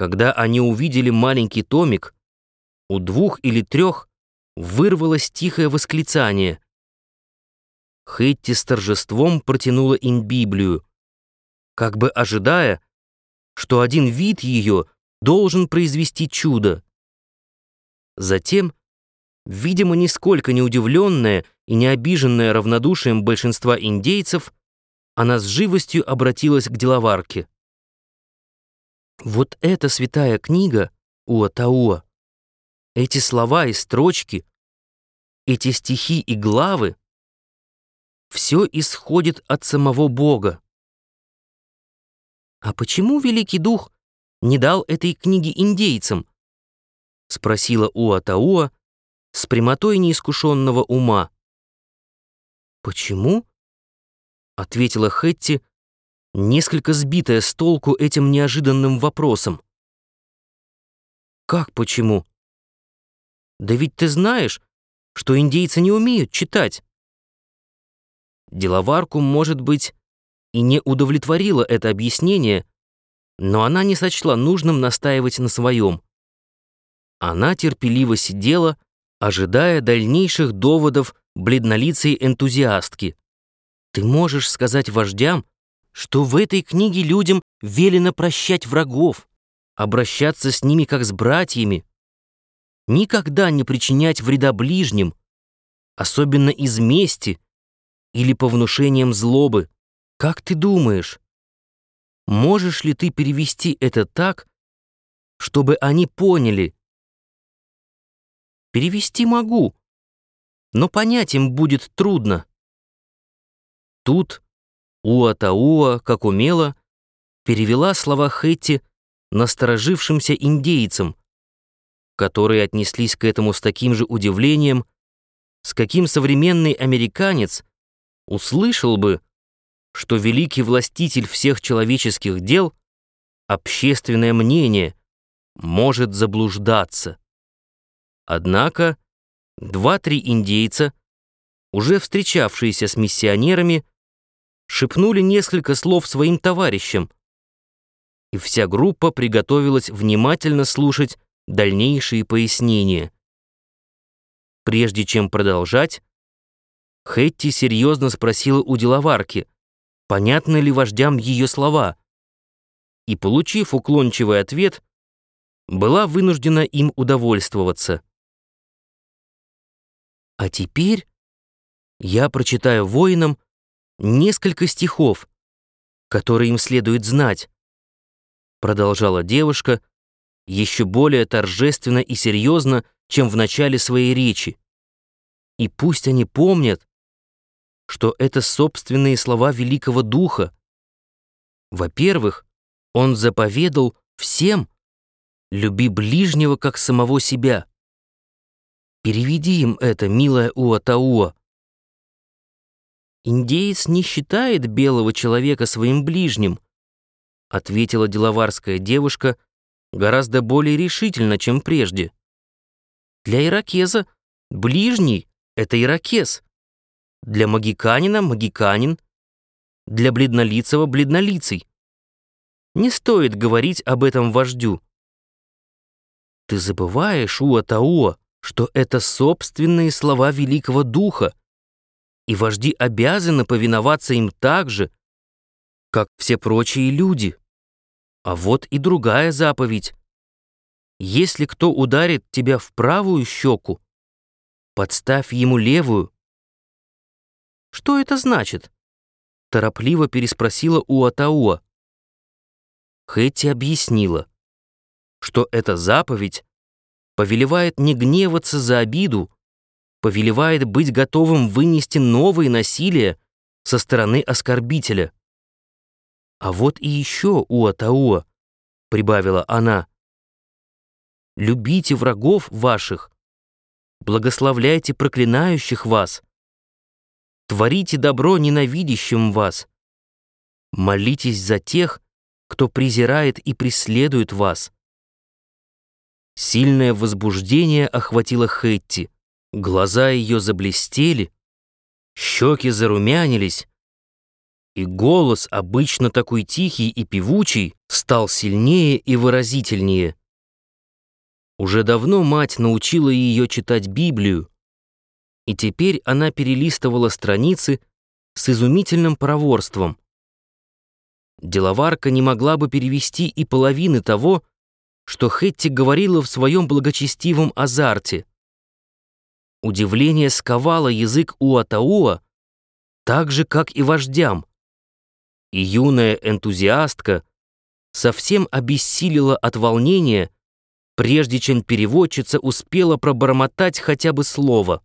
Когда они увидели маленький томик, у двух или трех вырвалось тихое восклицание. Хэтти с торжеством протянула им Библию, как бы ожидая, что один вид ее должен произвести чудо. Затем, видимо, нисколько не удивленная и не обиженная равнодушием большинства индейцев, она с живостью обратилась к деловарке. «Вот эта святая книга, Уатауа, эти слова и строчки, эти стихи и главы, все исходит от самого Бога. А почему Великий Дух не дал этой книги индейцам? Спросила Уатауа с прямотой неискушенного ума. Почему? Ответила Хетти, несколько сбитая с толку этим неожиданным вопросом. Как почему? Да ведь ты знаешь, что индейцы не умеют читать. Деловарку, может быть, и не удовлетворило это объяснение, но она не сочла нужным настаивать на своем. Она терпеливо сидела, ожидая дальнейших доводов бледнолицей энтузиастки. Ты можешь сказать вождям, что в этой книге людям велено прощать врагов, обращаться с ними как с братьями, никогда не причинять вреда ближним, особенно из мести или по внушениям злобы. Как ты думаешь, можешь ли ты перевести это так, чтобы они поняли? Перевести могу, но понять им будет трудно. Тут Уатауа, как умела, перевела слова Хэтти насторожившимся индейцам, которые отнеслись к этому с таким же удивлением, с каким современный американец услышал бы, что великий властитель всех человеческих дел, общественное мнение, может заблуждаться. Однако два-три индейца, уже встречавшиеся с миссионерами, шепнули несколько слов своим товарищам, и вся группа приготовилась внимательно слушать дальнейшие пояснения. Прежде чем продолжать, Хэтти серьезно спросила у деловарки, понятны ли вождям ее слова, и, получив уклончивый ответ, была вынуждена им удовольствоваться. А теперь я прочитаю воинам несколько стихов, которые им следует знать, продолжала девушка, еще более торжественно и серьезно, чем в начале своей речи. И пусть они помнят, что это собственные слова Великого Духа. Во-первых, Он заповедал всем «люби ближнего, как самого себя». Переведи им это, милая Уатауа. «Индеец не считает белого человека своим ближним», ответила деловарская девушка гораздо более решительно, чем прежде. «Для иракеза ближний — это иракез, для магиканина — магиканин, для бледнолицего — бледнолицый. Не стоит говорить об этом вождю. Ты забываешь, Уа-Тауа, что это собственные слова Великого Духа, и вожди обязаны повиноваться им так же, как все прочие люди. А вот и другая заповедь. Если кто ударит тебя в правую щеку, подставь ему левую. Что это значит? Торопливо переспросила Уатауа. Хэти объяснила, что эта заповедь повелевает не гневаться за обиду, повелевает быть готовым вынести новые насилия со стороны оскорбителя. А вот и еще Уатауа, прибавила она. Любите врагов ваших, благословляйте проклинающих вас, творите добро ненавидящим вас, молитесь за тех, кто презирает и преследует вас. Сильное возбуждение охватило Хэтти. Глаза ее заблестели, щеки зарумянились, и голос, обычно такой тихий и певучий, стал сильнее и выразительнее. Уже давно мать научила ее читать Библию, и теперь она перелистывала страницы с изумительным проворством. Деловарка не могла бы перевести и половины того, что Хетти говорила в своем благочестивом азарте. Удивление сковало язык Уатауа, так же, как и вождям. И юная энтузиастка совсем обессилила от волнения, прежде чем переводчица успела пробормотать хотя бы слово.